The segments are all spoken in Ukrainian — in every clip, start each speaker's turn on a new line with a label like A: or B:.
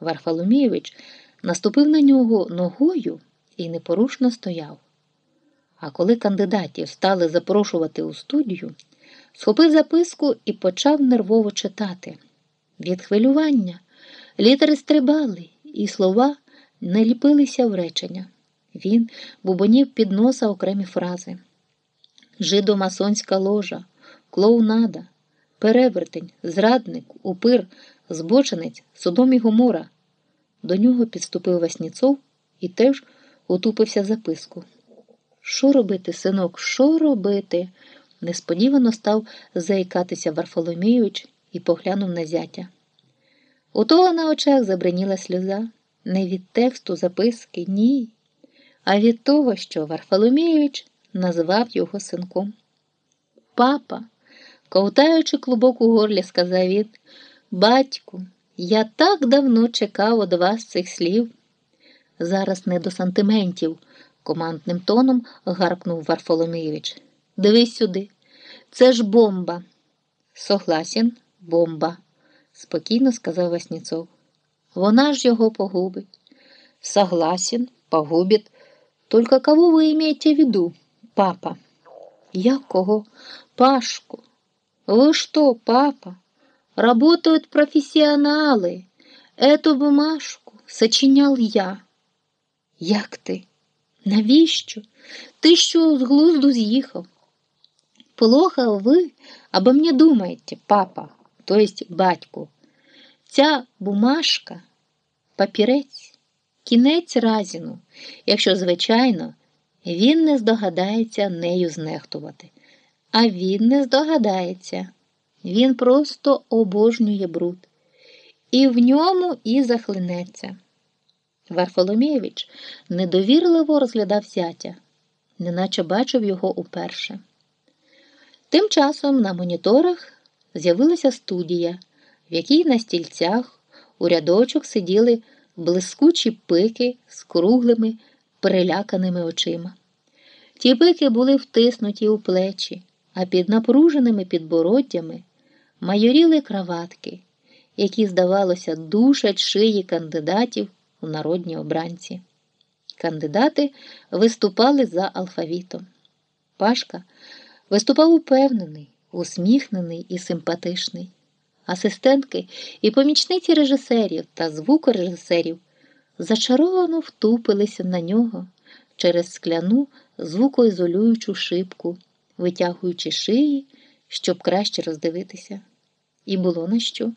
A: Варфоломійович наступив на нього ногою і непорушно стояв. А коли кандидатів стали запрошувати у студію, схопив записку і почав нервово читати. Від хвилювання літери стрибали, і слова не ліпилися в речення. Він бубонів під носа окремі фрази. Жидомасонська ложа, клоунада, перевертень, зрадник, упир, збочинець, Содом і Гомора. До нього підступив Васніцов і теж утупився записку. Що робити, синок, що робити? несподівано став заїкатися Варфоломійович і поглянув на зятя. У того на очах забриніла сльоза, не від тексту записки, ні, а від того, що Варфоломійович назвав його синком. Папа, ковтаючи клубок у горлі, сказав він, батьку, я так давно чекав від вас цих слів. Зараз не до сантиментів, командним тоном гаркнув Варфоломійович. Дивись сюди, це ж бомба. Согласен, бомба, спокійно сказав Васніцов. Вона ж його погубить. Согласен, погубит. Только кого вы имеете в виду, папа? Я кого? Пашку. Вы что, папа? Работают профессионалы. Эту бумажку сочинял я. Як ти? Навіщо? Ти що з глузду з'їхав? Плохо ви обо мне думаєте, папа, то есть батьку. Ця бумажка папірець, кінець разіну, якщо, звичайно, він не здогадається нею знехтувати. А він не здогадається. Він просто обожнює бруд. І в ньому і захлинеться. Варфоломєвич недовірливо розглядав зятя, неначе бачив його уперше. Тим часом на моніторах з'явилася студія, в якій на стільцях у рядочок сиділи блискучі пики з круглими, переляканими очима. Ті пики були втиснуті у плечі, а під напруженими підбороддями майоріли краватки, які, здавалося, душать шиї кандидатів у народні обранці. Кандидати виступали за алфавітом. Пашка виступав упевнений, усміхнений і симпатичний. Асистентки і помічниці режисерів та звукорежисерів зачаровано втупилися на нього через скляну звукоізолюючу шибку, витягуючи шиї, щоб краще роздивитися. І було на що.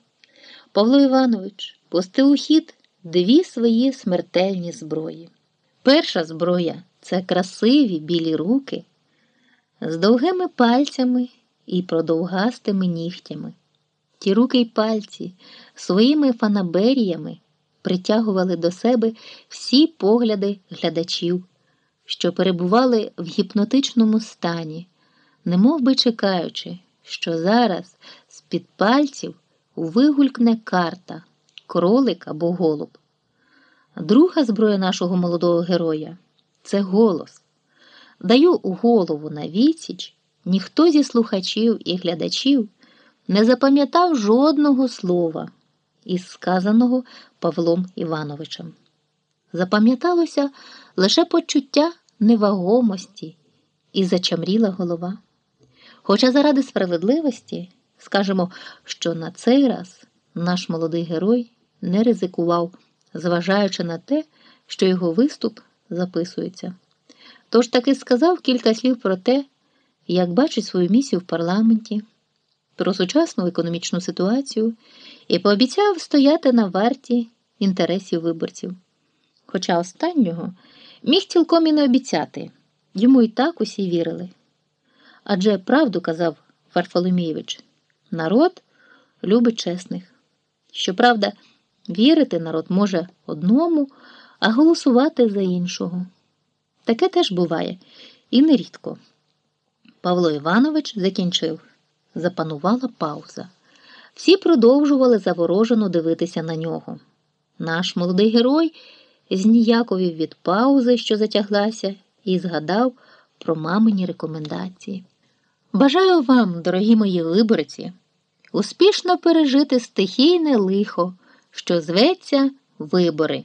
A: Павло Іванович пустив у хід дві свої смертельні зброї. Перша зброя це красиві білі руки з довгими пальцями і продовгастими нігтями. Ті руки й пальці своїми фанаберіями притягували до себе всі погляди глядачів, що перебували в гіпнотичному стані, немов би чекаючи, що зараз з-під пальців вигулькне карта, кролик або голуб. Друга зброя нашого молодого героя це голос. Даю голову на відсіч, ніхто зі слухачів і глядачів не запам'ятав жодного слова із сказаного Павлом Івановичем. Запам'яталося лише почуття невагомості і зачамріла голова. Хоча заради справедливості скажемо, що на цей раз наш молодий герой не ризикував, зважаючи на те, що його виступ записується. Тож таки сказав кілька слів про те, як бачить свою місію в парламенті, про сучасну економічну ситуацію і пообіцяв стояти на варті інтересів виборців. Хоча останнього міг цілком і не обіцяти, йому і так усі вірили. Адже правду казав Варфоломійович, народ любить чесних. Щоправда, вірити народ може одному, а голосувати за іншого. Таке теж буває і нерідко. Павло Іванович закінчив. Запанувала пауза. Всі продовжували заворожено дивитися на нього. Наш молодий герой зніяковів від паузи, що затяглася, і згадав про мамині рекомендації. Бажаю вам, дорогі мої виборці, успішно пережити стихійне лихо, що зветься вибори.